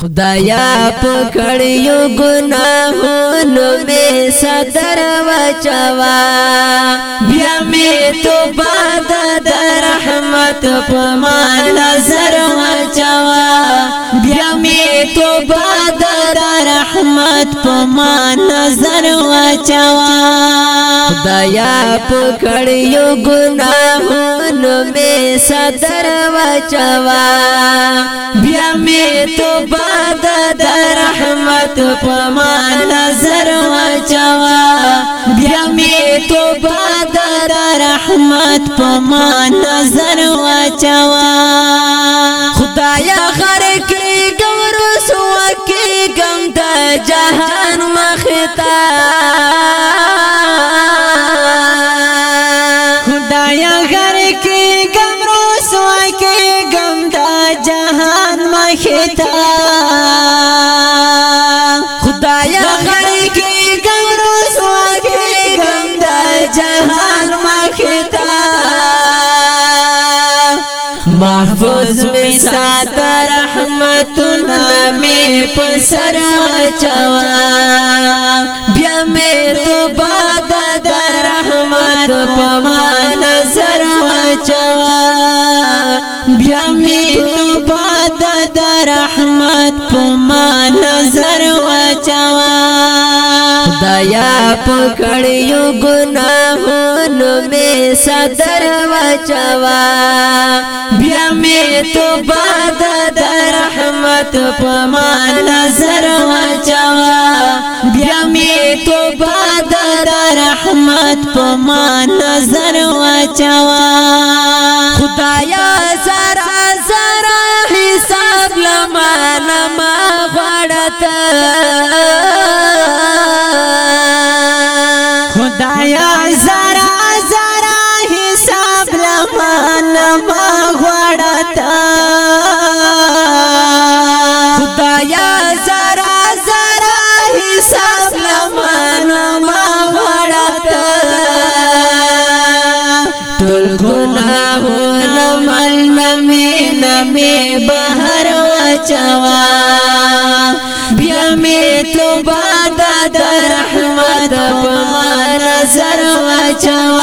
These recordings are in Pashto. خدایا پکړیو ګناهونو به صدر وچوا بیا می توبه د رحمت په ما نظر وچوا بیا می توبه د رحمت په ما نظر وچوا خدایا پکړیو ګناهونو می صدر واچوا بیا می توبه د رحمت په ما نظر واچوا بیا می توبه د رحمت په ما نظر واچوا خدایا خر کې ګور سو کې ګم د جهان مختا سخړې کې ګم رسوا کې ګم د جهان مخته محفوظ می سات رحمتنا می پسر چوا بیا می تو باد د رحمت پما نظر چوا بیا می تو باد د رحمت پما نظر چوا حیا پکړیو ګناهونو می صدر وچوا بیا می توبه د رحمت پما نظر وچوا بیا می توبه د رحمت پما نظر وچوا احساس لمن ما غړت ټول ګناه لمن نمې نمې بهر واچوا بیا مې توبه د رحمت په نظر واچوا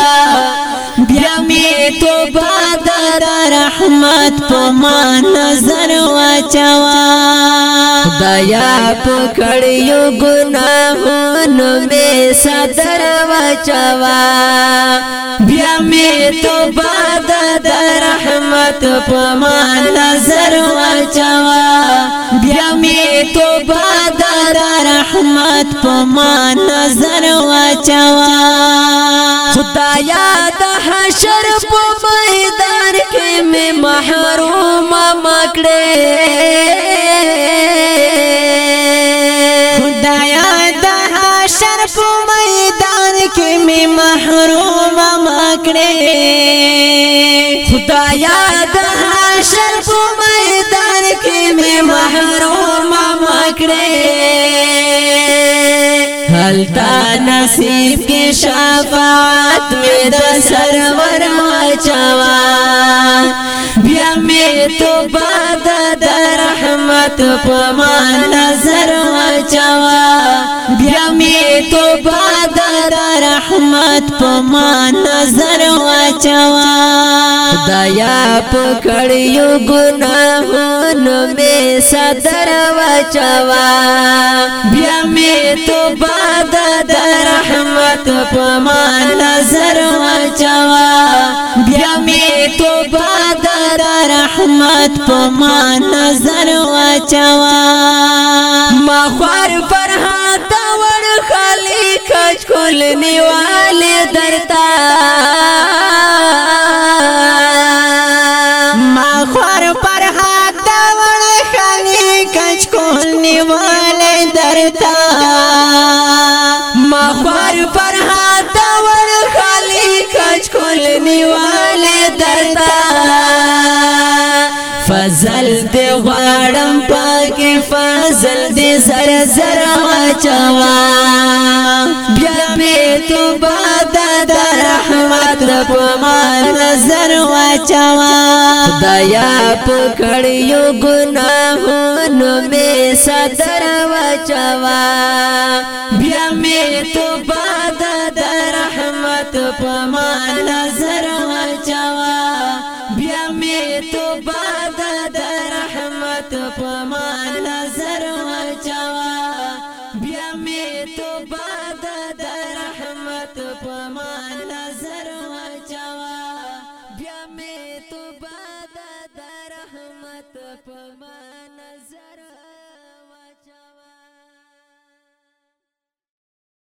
رحمت په ما نظر واچوا خدایا په کړیو ګناهونو مې صدر واچوا بیا مې توبه د رحمت په ما نظر واچوا بیا مې توبه د رحمت په ما نظر واچوا خدایا د حش محروم مکړې خدایا د حشر په میدان کې می محروم مکړې خدایا د حشر په میدان کې می محروم مکړې حالتا نصیب کې شفاعت مې د سرور مچوا می تو باد د رحمت په ما نظر واچوا بیا می تو باد د رحمت په ما نظر واچوا دایا پکړیو ګناهونو می صدر واچوا بیا می تو باد د رحمت په ما نظر واچوا بیا می تو باد رحمت په ما نظر واچوا ما خوار فرحات ور خالی کچ کول نیواله درتا ما خوار فرحات ور خالی کچ کول نیواله درتا ما خوار فرحات ور خالی کچ کول نیواله درتا فضل دی غارم پاکی فضل دی زر زر آچوا بیا پی تو بادا دا رحمت رب ما نظر آچوا خدایا پکڑیو گناہونو می صدر آچوا بیا می تو بادا دا رحمت رب ما نظر ما نظر واچوا بیا می توبه د رحمت په ما نظر واچوا بیا می توبه